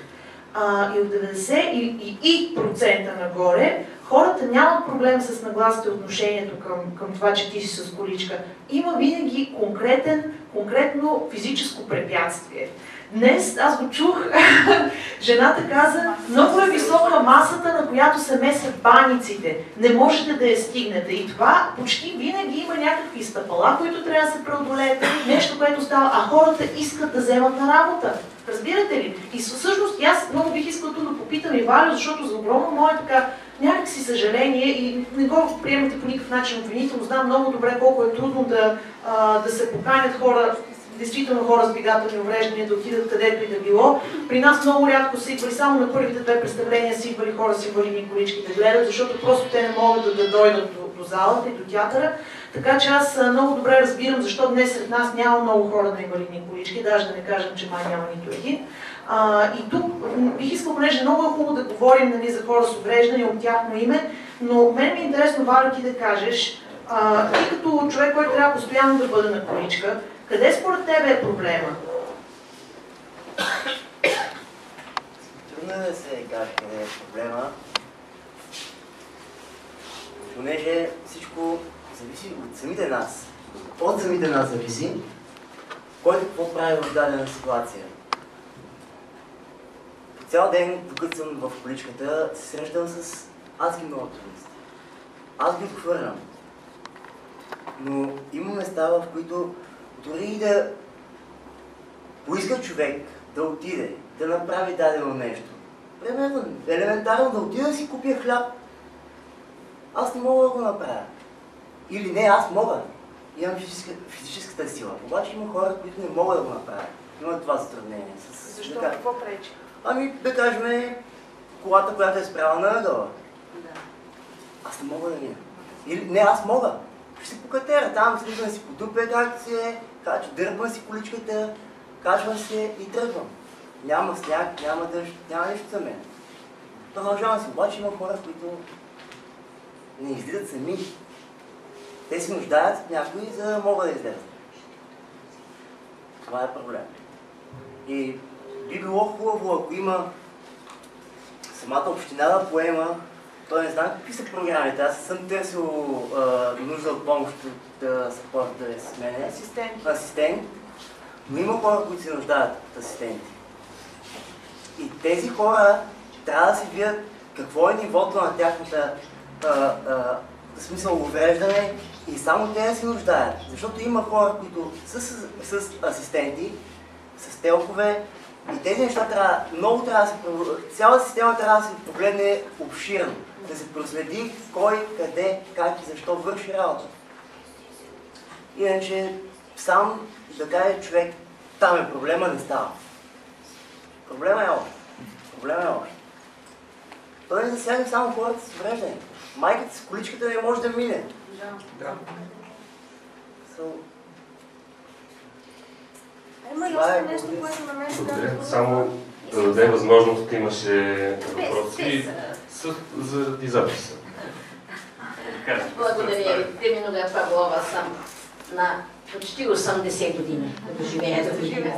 А, и от 90 и, и, и процента нагоре хората нямат проблем с нагласите отношението към, към това, че ти си с количка. Има винаги конкретен, конкретно физическо препятствие. Днес аз го чух, жената каза, много е висока масата, на която се месят баниците. Не можете да я стигнете. И това почти винаги има някакви стъпала, които трябва да се преодолеят, нещо, което става, а хората искат да вземат на работа. Разбирате ли? И всъщност аз много бих искал да попитам и Валя, защото за огромно мое така някакси съжаление и не го приемате по никакъв начин обвинително. Знам много добре колко е трудно да, да се поканят хора, действително хора с двигателни увреждания да отидат където и да било. При нас много рядко са идвали, само на първите две представления са идвали хора с инвалидни колички да гледат, защото просто те не могат да, да дойдат до, до залата и до театъра. Така че аз много добре разбирам защо днес сред нас няма много хора на инвалидни колички, даже да не кажем, че май няма нито един. А, и тук бих искал, понеже много е хубаво да говорим нали, за хора с увреждания от тяхно име, но мен ми е интересно, Валя, ти да кажеш, а, ти като човек, който трябва постоянно да бъде на количка, къде според тебе е проблема? Трудно е да се каже къде е проблема, понеже всичко зависи от самите нас. От самите нас зависи, кой какво прави в дадена ситуация. Цял ден, докато съм в количката, се срещам с адски много трудности. Аз ги отхвърлям. Но има места, в които дори и да поиска човек да отиде, да направи дадено нещо. Примерно, елементарно да отида да си купя хляб. Аз не мога да го направя. Или не, аз мога. Имам физическа, физическата сила. Обаче има хора, които не могат да го направят. Имат това затруднение. С, Защо? да, Какво пречи? Ами, да кажем, колата, която е спряла на ъгъла. Да. Аз не мога да мина. Или, не, аз мога. Ще покатера там, слизам си по дупе, както си е, кач, дърпам си количката, качвам се и тръгвам. Няма сняг, няма дъжд, няма нищо за мен. Продължавам си, обаче има хора, които не излизат сами. Те се нуждаят от някой, за да могат да излезат. Това е проблем. И би било хубаво, ако има самата община да поема, той не знам какви са програмите. Аз съм търсил а, нужда от помощ от а, да е с мене. Асистент. Асистент. Но има хора, които се нуждаят от асистенти. И тези хора трябва да си видят какво е нивото на тяхната а, а, смисъл увреждане и само те да се нуждаят. Защото има хора, които са с, с асистенти, с телкове и тези неща трябва, много трябва да се, цялата система трябва да се погледне обширно, да се проследи кой, къде, как и защо върши работа. Иначе сам да каже човек, там е проблема, не става. Проблема е още. Проблема е още. Той не засяга само хората с увреждане. Майката с количката не може да мине. Да. So, Има ли е още нещо, което на мен да Само да даде възможност, имаше въпроси заради записа. Благодаря ви. Диминога Павлова съм на почти 80 години, като живея в Видин.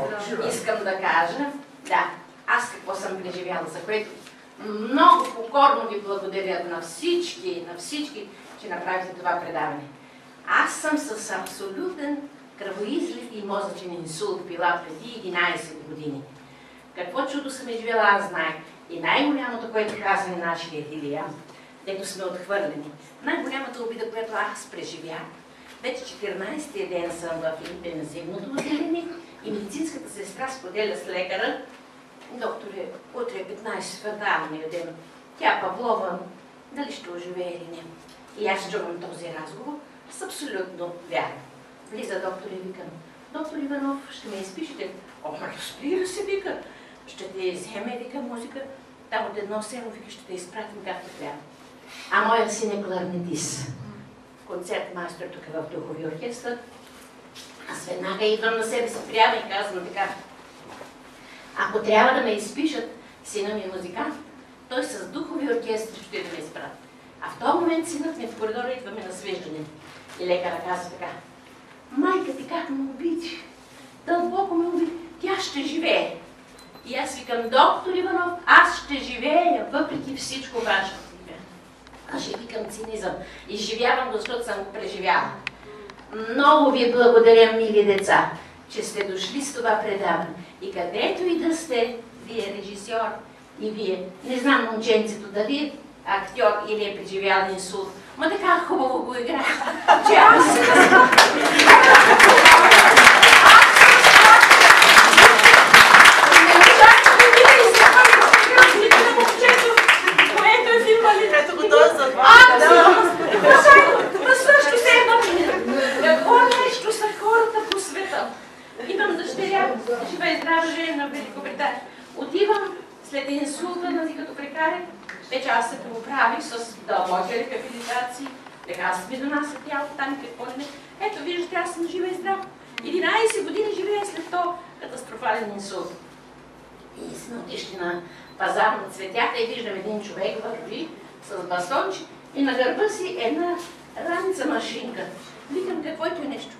Искам да кажа, да, аз какво съм преживяла, за което много покорно ви благодаря на всички, на всички, че направихте това предаване. Аз съм с абсолютен кръвоизлив и мозъчен инсулт била преди 11 години. Какво чудо съм изживела, аз знаех. И най-голямото, което каза на нашия Илия, дето сме отхвърлени, най-голямата обида, която аз преживях, вече 14-тия ден съм в интензивното отделение и медицинската сестра споделя с лекара, докторе, утре е 15 февралния ден, тя Павлова, дали ще оживее или не. И аз чувам този разговор с абсолютно вяра. Влиза доктор и викам, доктор Иванов, ще ме изпишете. О, разбира се, вика. Ще те вземе, вика, музика. Там от едно село, вика, ще те изпратим както трябва. А моя син е кларнетист. Концерт майстор тук е в духови оркестър. Аз веднага идвам на себе си прямо и казвам така. Ако трябва да ме изпишат, сина ми е музикант, той с духови оркестри ще да ме изпрати. А в този момент синът ми в коридора идваме на свеждане. И лекара казва така. Майка ти как ме обиди? Дълбоко ме обиди. Тя ще живее. И аз викам, доктор Иванов, аз ще живея, въпреки всичко ваше. Аз ще викам цинизъм. Изживявам го, защото съм го преживяла. Много ви благодаря, мили деца, че сте дошли с това предаване. И където и да сте, вие режисьор и вие, не знам момченцето дали е актьор или е преживял инсулт, ма така хубаво го игра, че аз не можах да видя и сега да седнати като крекаре. Вече аз се поправих с дълбоки рехабилитации, лекарства ми донасят тялото там и какво ли не. Ето, виждате, аз съм жива и здрава. 11 години живея след то катастрофален инсулт. И сме отишли на пазар на цветята и виждам един човек върви с басонче и на гърба си една раница машинка. Викам, какво е нещо?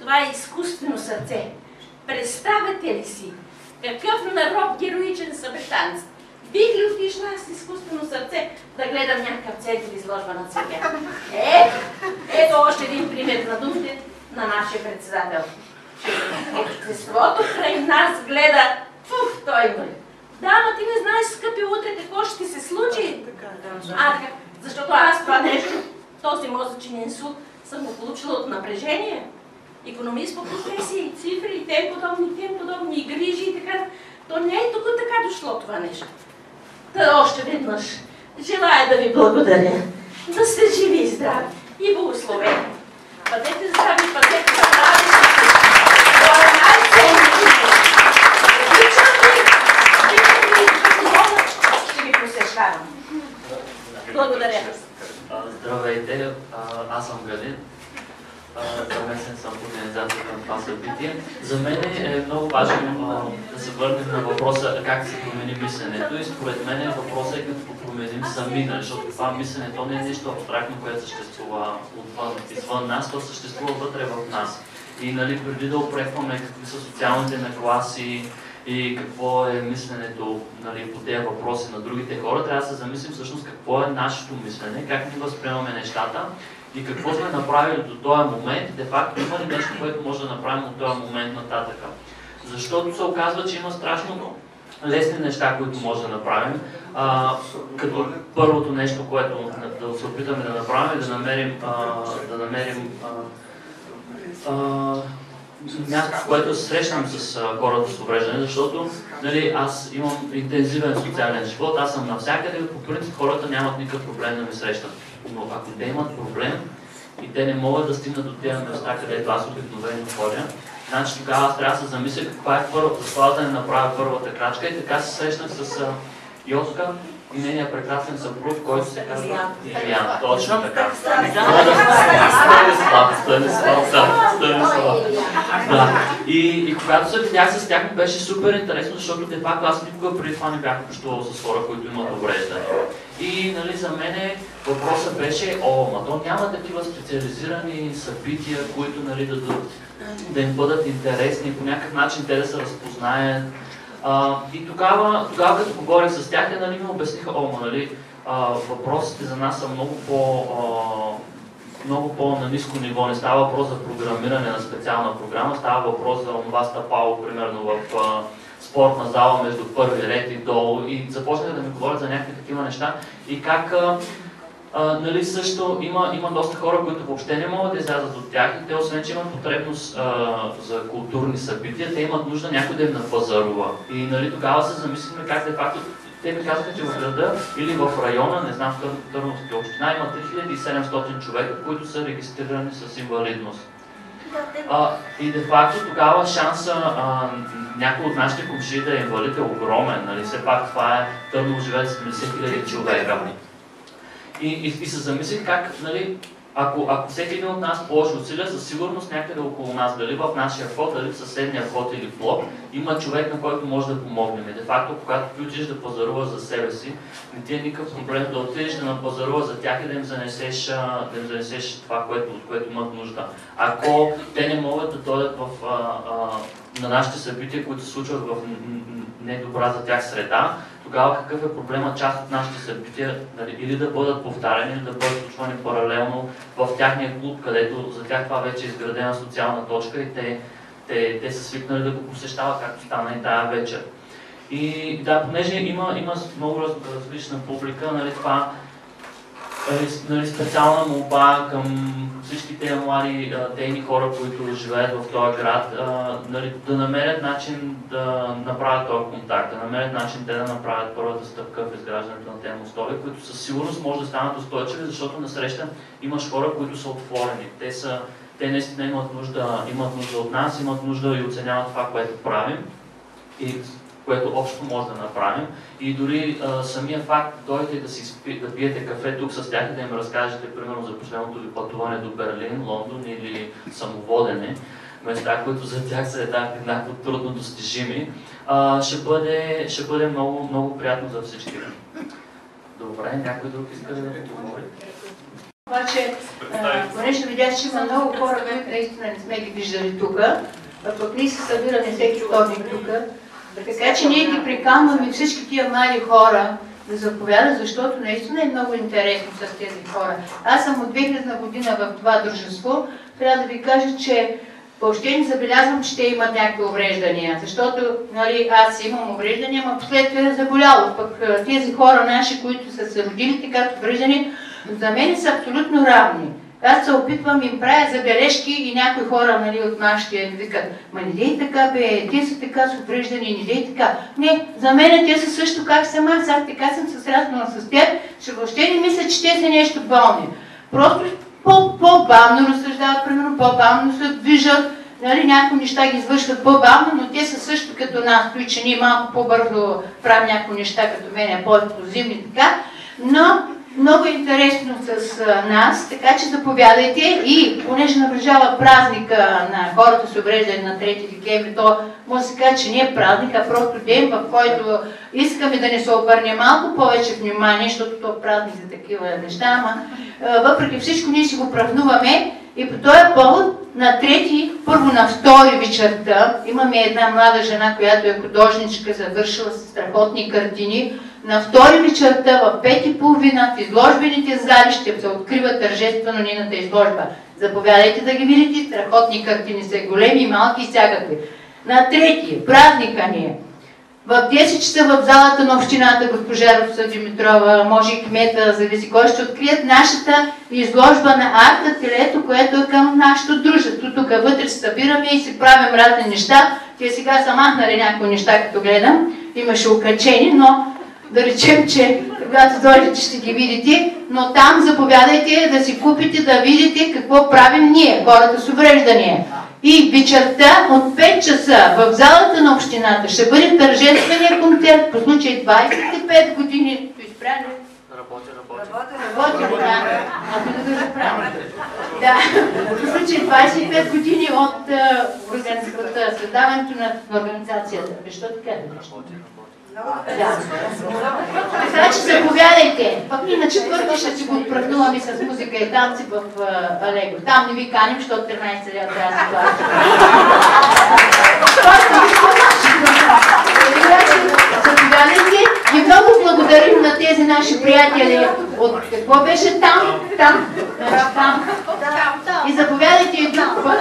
Това е изкуствено сърце. Представете ли си какъв народ героичен са британци? Бих ли отишла с изкуствено сърце да гледам някакъв център изложба на цветя? Е, ето още един пример на думите на нашия председател. Естеството край нас гледа, фух, той мър. Да, но ти не знаеш, скъпи, утре какво ще се случи. А, така, защото аз това нещо, този мозъчен инсулт, съм го получила от напрежение. Економист по професии, цифри, и тем подобни, тем подобни, и грижи и така. То не е тук така дошло това нещо. Та още веднъж желая да ви благодаря. Да сте живи и здрави и благословени. Бъдете здрави, бъдете здрави. Благодаря. Здравейте, аз съм Галин. А, Замесен съм в организацията на това събитие. За мен е много важно да се върнем на въпроса как се промени мисленето и според мен въпросът е като променим сами, нали, защото това мислене то не е нещо абстрактно, което съществува отвън, извън нас, то съществува вътре в нас. И нали, преди да опрекваме какви са социалните нагласи, и какво е мисленето нали, по тези въпроси на другите хора, трябва да се замислим всъщност какво е нашето мислене, как ни възприемаме нещата и какво сме направили до този момент, де факто има ли нещо, което може да направим от този момент нататък. Защото се оказва, че има страшно лесни неща, които може да направим. А, като първото нещо, което да се опитаме да направим е да намерим, а, да намерим а, а, място, което срещам с хората с увреждане, защото нали, аз имам интензивен социален живот, аз съм навсякъде, по принцип хората нямат никакъв проблем да ми срещат. Но ако те имат проблем и те не могат да стигнат до тези места, където аз обикновено ходя, значи тогава аз трябва да се замисля каква е първата, това да не направя първата крачка и така се срещнах с Йоска и нейния прекрасен съпруг, който се казва Илиан. Точно така. Станислав, Станислав, да, Станислав. Да. И, и когато се видях с тях, беше супер интересно, защото де факто аз никога преди това не бях общувал с хора, които имат увреждане. И нали, за мен въпросът беше, о, ма то няма такива специализирани събития, които нали, да, да, да им бъдат интересни, по някакъв начин те да се разпознаят. А, и тогава, тогава като поговорих с тях, нали, ми обясниха, о, ма, нали, а, въпросите за нас са много по... А, много по-на ниско ниво. Не става въпрос за програмиране на специална програма, става въпрос за това стъпало, примерно в а, спортна зала между първи ред и долу. И започнаха да ми говорят за някакви такива неща и как а, нали, също има, има доста хора, които въобще не могат да излязат от тях и те освен, че имат потребност а, за културни събития, те имат нужда някой да им напазарува. И нали, тогава се замислихме как де факто те ми казаха, че в града или в района, не знам, в Тър, Търновски община, има 3700 човека, които са регистрирани с инвалидност. А, и де факто тогава шанса а, някой от нашите комши да е инвалид е огромен. Нали? Все пак това е Търново живеят 70 хиляди човека. И, и, и се замислих как, нали, ако, ако всеки един от нас положи усилия, със сигурност някъде около нас, дали в нашия вход, дали в съседния вход или блок, има човек, на който може да помогнем. Де факто, когато отидеш да пазаруваш за себе си, не ти е никакъв проблем да отидеш да напазаруваш за тях и да им занесеш, да им занесеш това, което, от което имат нужда. Ако те не могат да дойдат в, а, а, на нашите събития, които се случват в недобра за тях среда, тогава какъв е проблема част от нашите събития нали, или да бъдат повтаряни, или да бъдат случвани паралелно в тяхния клуб, където за тях това вече е изградена социална точка и те, те, те са свикнали да го посещават, както стана и тая вечер. И да, понеже има, има много различна публика, нали, това нали, специална молба към всички тези млади дейни хора, които живеят в този град, нали, да намерят начин да направят този контакт, да намерят начин те да направят първата стъпка в изграждането на тези мостове, които със сигурност може да станат устойчиви, защото насреща имаш хора, които са отворени. Те, са, те наистина имат нужда, имат нужда от нас, имат нужда и оценяват това, което правим. И което общо може да направим. И дори а, самия факт, дойдете да, си да пиете кафе тук с тях и да им разкажете, примерно, за последното ви пътуване до Берлин, Лондон или самоводене, места, които за тях са еднакво трудно достижими, а, ще, бъде, ще бъде много, много приятно за всички. Добре, някой друг иска да говори? Обаче, понеже видях, че има много хора, които наистина не сме ги виждали тук, а пък ние се събираме всеки вторник тук, така че ние ги приканваме всички тия млади хора да заповядат, защото наистина е много интересно с тези хора. Аз съм от 2000 година в това дружество. Трябва да ви кажа, че въобще не забелязвам, че те имат някакви увреждания, защото нали, аз имам увреждания, но последствие е заболяло. Пък тези хора наши, които са се родили така с увреждания, за мен са абсолютно равни. Аз се опитвам им правя забележки и някои хора нали, от нашите викат, ма не дей така бе, те са така с увреждани, не дей така. Не, за мен те са също как съм аз, аз така съм се сраснала с теб, че въобще не мисля, че те са нещо болни. Просто по-бавно разсъждават, примерно по-бавно се движат, нали, някои неща ги извършват по-бавно, но те са също като нас, той, че ние малко по-бързо правим някои неща, като мен, по-експлозивни така, но много интересно с нас, така че заповядайте и понеже наближава празника на хората с увреждане на 3 декември, то може се каже, че не е празник, а просто ден, в който искаме да не се обърне малко повече внимание, защото то празник за такива неща, ама въпреки всичко ние си го празнуваме и по този повод на трети, първо на втори вечерта, имаме една млада жена, която е художничка, завършила с страхотни картини, на втори вечерта в пет и половина в изложбените зали ще се открива тържествено нината изложба. Заповядайте да ги видите, страхотни картини са големи, малки и всякакви. На трети, празника ни е. В 10 часа в залата на общината госпожа Руса Димитрова, може и кмета, зависи кой ще открият нашата изложба на арта телето, което е към нашето дружество. Тук вътре се събираме и си правим разни неща. Те сега са махнали някои неща, като гледам. Имаше окачени, но да речем, че когато дойдете ще ги видите, но там заповядайте да си купите, да видите какво правим ние, хората с увреждания. И вечерта от 5 часа в залата на общината ще бъде тържествения концерт по случай 25 години. Изпряли? Работя, работя. Работя, да. Ако да го правя. Да. По случай 25 години от, от създаването на организацията. Защо така да да. Че заповядайте. Пък и на четвърти ще си го отпразнуваме с музика и танци в Алего. Там не ви каним, защото 13 лет трябва да се плаща. Заповядайте и много благодарим на тези наши приятели от какво беше там? Там. Там. И заповядайте и друг път.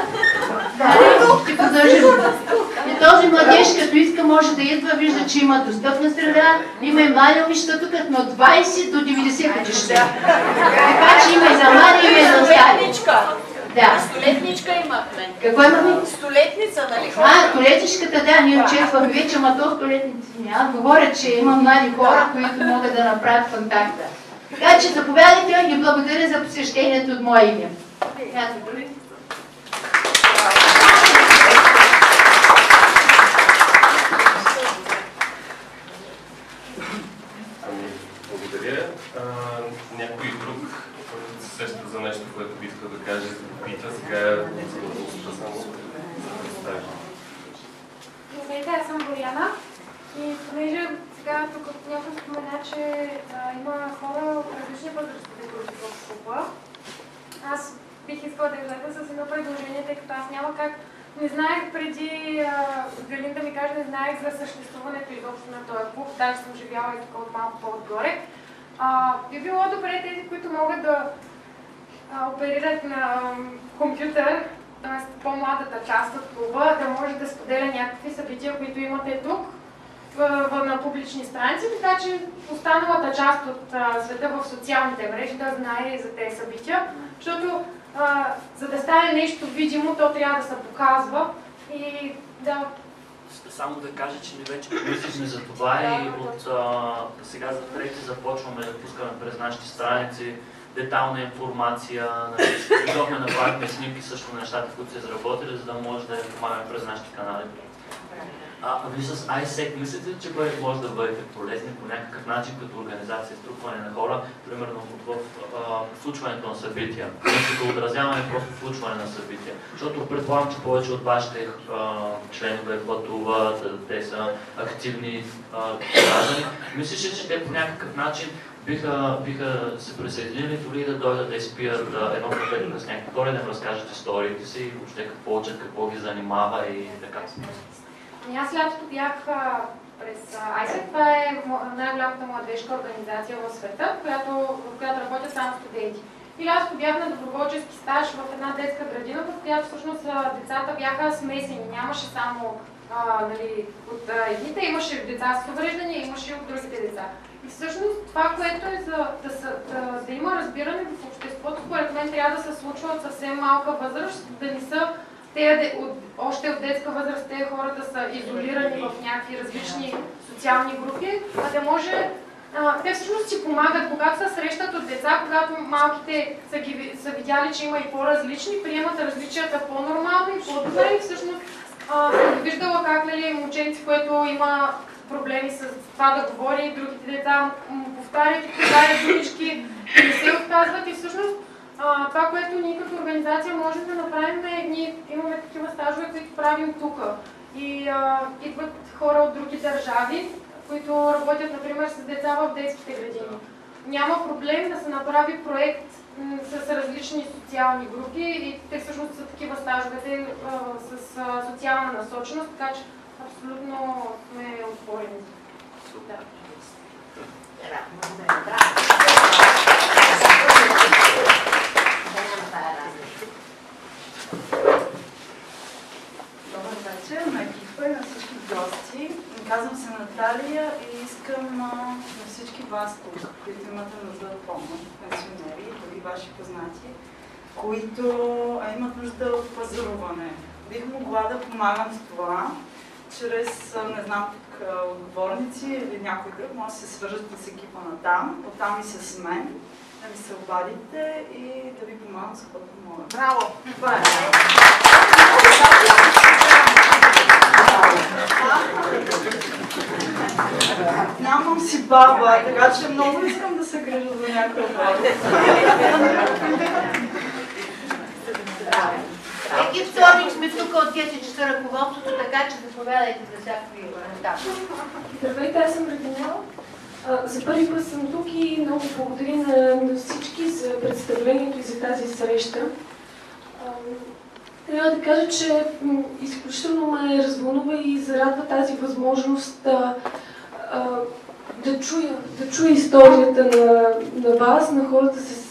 И този младеж, като иска, може да идва, вижда, че има достъпна среда, има и млади момичета тук, но от 20 до 90 годишни. Така че има и за млади, има и за стари. Да. Столетничка имахме. Какво имаме? Столетница, нали? А, столетничката, да, ние участвахме вече, ама то столетници няма. Говоря, че има млади хора, които могат да направят контакта. Така че заповядайте и благодаря за посещението от мое име. Ами, благодаря. А, някой друг сеща за нещо, което би искал да каже, да пита. Сега е възможността само да представи. Здравейте, Боряна. И понеже сега тук някой спомена, че а, има хора от различни възрасти, които в клуба, аз бих искала да излезе с едно предложение, тъй като аз няма как не знаех преди Галин да ми каже, не знаех за съществуването изобщо на този клуб, даже съм живяла и тук от малко по-отгоре. А, би било добре тези, които могат да а, оперират на а, компютър, т.е. по-младата част от клуба, да може да споделя някакви събития, които имате тук на публични страници, така че останалата част от а, света в социалните мрежи да знае за тези събития, защото а, за да стане нещо видимо, то трябва да се показва и да само да кажа, че ние вече помислихме за това и от а, сега за трети започваме да пускаме през нашите страници детална информация. Дойдохме, направихме снимки също на нещата, които са изработили, за да може да я помагаме през нашите канали. А вие с ISEC мислите ли, че може да бъдете полезни по някакъв начин като организация, струпване на хора, примерно в, в случването на събития, като отразяване просто случване на събития? Защото предполагам, че повече от вашите членове пътуват, те са активни граждани. Мислиш ли, че те по някакъв начин биха, биха се присъединили дори да дойдат да изпият едно кафе с някакви хора, да им разкажат историите си и въобще какво учат, какво ги занимава и така. Ами аз лятото бях а, през ISEC, това е най-голямата младежка организация в света, която, в която работят само студенти. И лятото бях на доброволчески стаж в една детска градина, в която всъщност децата бяха смесени. Нямаше само а, нали, от а, едните, имаше деца с увреждания, имаше и от другите деца. И всъщност това, което е за да, са, да, да има разбиране в обществото, според мен трябва да се случва от съвсем малка възраст, да не са те от, още от детска възраст тези хора да са изолирани в някакви различни социални групи, а да може а, те всъщност си помагат, когато се срещат от деца, когато малките са, ги, са видяли, че има и по-различни, приемат различията по-нормално и по-добре и всъщност съм виждала как нали, момченци, което има проблеми с това да говори, другите деца му повтарят и повтарят думички, не се отказват и всъщност а, това, което ние като организация можем да направим е, ние имаме такива стажове, които правим тук. И а, идват хора от други държави, които работят, например, с деца в детските градини. Няма проблем да се направи проект с различни социални групи и те всъщност са такива стажовете с а, социална насоченост, така че абсолютно сме отворени. Да. Добър вечер на екипа и на всички гости. Казвам се Наталия и искам а, на всички вас тук, които имате нужда от помощ, пенсионери и други ваши познати, които а, имат нужда от пазаруване. Бих могла да помагам с това, чрез, не знам, тук отговорници или някой друг, може да се свържете с екипа на там, оттам и с мен, да ми се обадите и да ви помагам с каквото мога. Браво! Това е. Нямам си баба, така че много искам да се грижа за някоя баба. Всеки вторник сме тук от 10 часа ръководството, така че заповядайте за всякакви коментари. Здравейте, аз съм Радинела. А, За първи път съм тук и много благодаря на, на всички за представлението и за тази среща. Трябва да кажа, че изключително ме развълнува и зарадва тази възможност а, а, да, чуя, да чуя историята на, на вас, на хората с,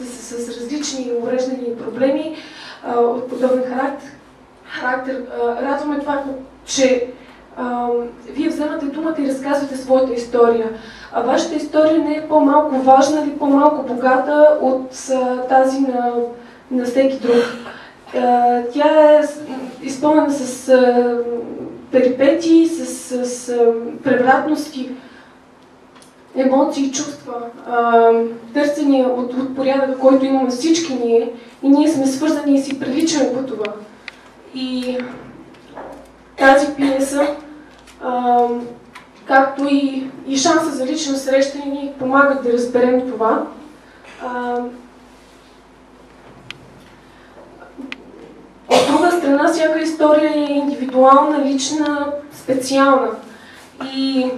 с, с, с различни увреждания проблеми а, от подобен характер. характер. А, радваме това, че а, вие вземате думата и разказвате своята история. А вашата история не е по-малко важна или по-малко богата от а, тази на, на всеки друг. Тя е изпълнена с перипетии, с, с, с превратности, емоции, чувства, а, търсения от, от порядъка, който имаме всички ние и ние сме свързани и си приличаме по това. И тази пиеса, а, както и, и шанса за лична среща ни помагат да разберем това. А, от друга страна, всяка история е индивидуална, лична, специална. И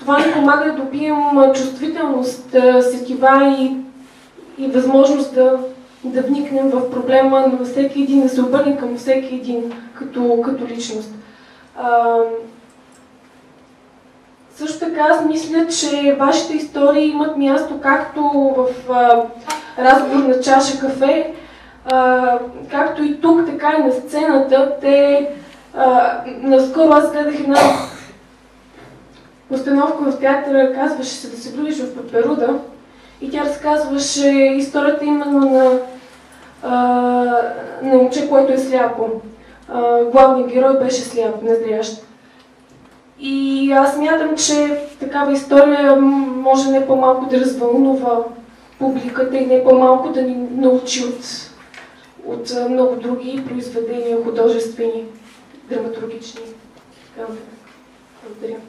това ни помага да добием чувствителност, сетива и, и възможност да, да вникнем в проблема на всеки един, да се обърнем към всеки един като, като личност. А, също така аз мисля, че вашите истории имат място както в а, разговор на чаша кафе, както и тук, така и на сцената. Те, а, наскоро аз гледах една постановка в театъра, казваше се да се влюбиш в Пеперуда и тя разказваше историята именно на, а, на момче, което е сляпо. Главният герой беше сляп, незрящ. И аз мятам, че такава история може не по-малко да развълнува публиката и не по-малко да ни научи от, от много други произведения, художествени, драматургични. така. Благодаря.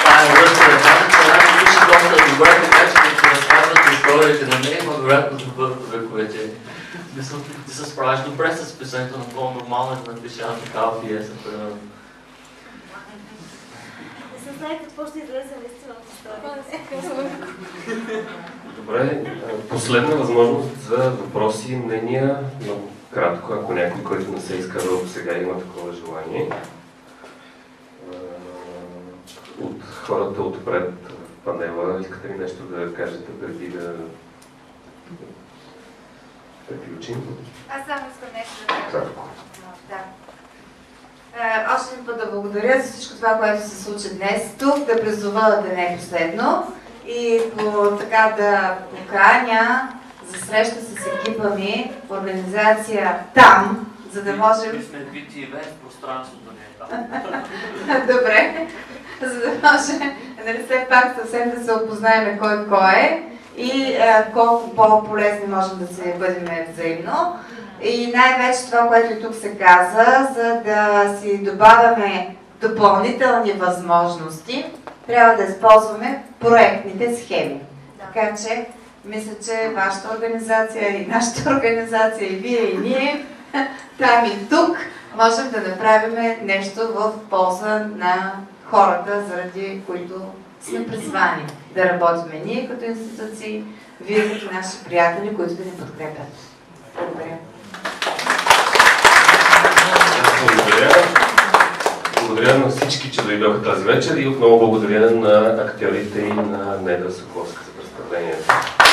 Това е връзка че една пише доста така че като разказвате историите на нея, има вероятно да бъдат вековете. Ти се справиш добре с писането на това нормално е да напише една такава пиеса, примерно. Не се знае какво ще излезе наистина от историята. Добре, а, последна възможност за въпроси и мнения, много кратко, ако някой, който не се е изказал сега, има такова желание. А, От хората отпред в панела, искате ли нещо да кажете преди да приключим? Аз само искам нещо да кажа. Кратко. Да. Е, Още един път да благодаря за всичко това, което се случи днес тук, да призова да не е последно и по, така да поканя за среща с екипа ми в организация там, за да можем... Ние сме ивент, пространството не е там. Добре, за да може, нали, все пак съвсем да се опознаем кой кой е и е, колко по-полезни можем да се бъдем взаимно. И най-вече това, което и тук се каза, за да си добавяме допълнителни възможности, трябва да използваме проектните схеми. Така че, мисля, че вашата организация и нашата организация, и вие, и ние, там и тук, можем да направим нещо в полза на хората, заради които сме призвани да работим ние като институции, вие като наши приятели, които да ни подкрепят. Благодаря. Благодаря. Благодаря на всички, че дойдоха тази вечер и отново благодаря на актьорите и на Неда Соколска за представлението.